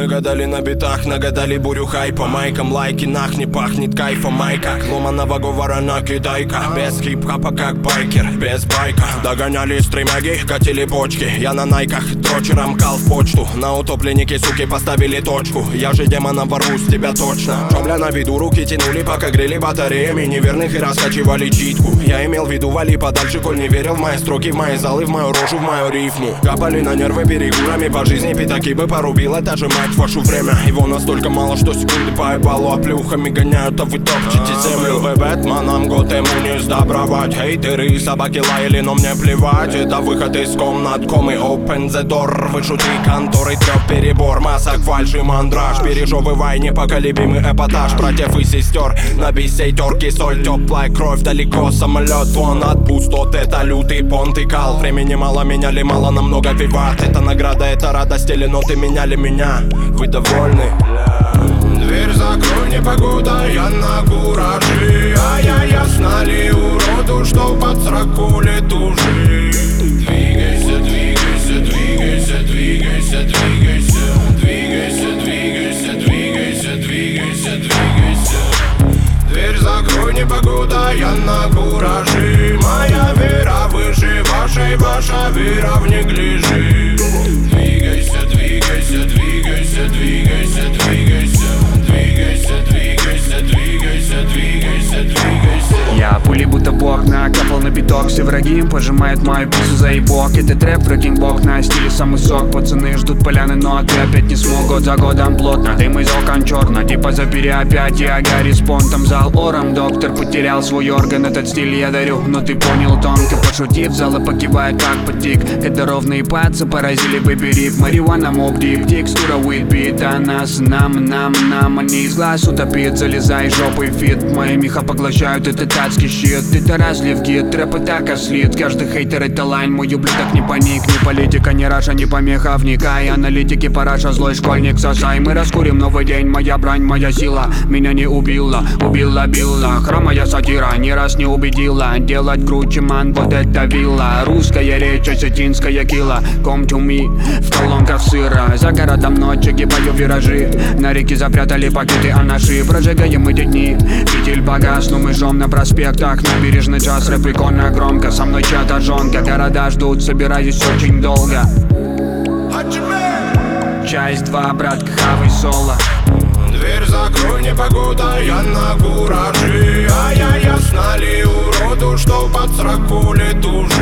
Мы гадали на битах, нагадали бурю хайпа. Майком лайки, нах не пахнет кайфом. Майка, ломаного говора на китайка Без хип-хапа как байкер, без байка. Догоняли стримяги, катили почки Я на найках, дрочером кал в почту. На утопленнике, суки, поставили точку. Я же демона ворву с тебя точно. Шобля на виду, руки тянули, пока грели батареями Неверных и раскачивали читку. Я имел в виду, вали подальше, коль не верил в мои строки В мои залы, в мою рожу, в мою рифму. Капали на нервы перегурами по жизни Пятаки бы порубила, даже мать вашу время. Его настолько мало, что секунды по ебалу Оплюхами гоняют, а вы топчете землю Вы Бэтменом, год ему не сдобровать. Хейтеры, собаки лаяли, но мне плевать. Это выход из комнат, комы open the door. Вышути конторы, трёх перебор Масок, фальши, мандраж. Пережевывай непоколебимый эпатаж. Братьев и сестер, на бисейтерке. Соль, теплая кровь, далеко самолет Вон от пустот, это лютый понт и кал. Времени мало, меняли мало, намного виват. Это награда, это радость или ноты меняли меня? Вы довольны? Дверь закрой, не погода, я на кураже А я ясно ли уроду, что под сраку летужи Двигайся, двигайся, двигайся, двигайся, двигайся. Двигайся, двигайся, двигайся, двигайся, двигайся. Дверь закрой, не погода, я на кураже Моя вера выше вашей, ваша вера в неглиже враги пожимают мою пиццу за ебок. Это трэп, фрекинг бог на стиле самый сок. Пацаны ждут поляны, но ты опять не смог. Год за годом плотно, дым из окон черно Типа забери опять, я Гарри с понтом Зал ором, доктор потерял свой орган. Этот стиль я дарю, но ты понял тонко Пошутив, залы покивает как потик Когда ровные пацы поразили выбери. Марихуана мог дип, текстура А нас, нам, нам, нам Они из глаз утопит, залезай жопой фит. Мои меха поглощают этот адский щит. Это разлив гид, трэп и так ослит Каждый хейтер это лайн, мой ублюдок не паник Не политика, не раша, не помеха, вникай Аналитики, параша, злой школьник, сосай. Мы раскурим новый день, моя брань, моя сила. Меня не убила, убила, била Хромая сатира, ни раз не убедила. Делать круче, ман, вот это вилла. Русская речь, осетинская кила Come to me, в колонках сыра. За городом ночь, огибаю виражи. На реке запрятали пакеты анаши Прожигаем эти дни, фитиль погас Но мы жжем на проспектах. Набережный час, рэп громко со мной чья-то жонка. Города ждут, собираюсь очень долго. Часть два, брат, хавай соло. Дверь закрой, не погода, я на кураже А я ясно ли уроду, что под сраку летужу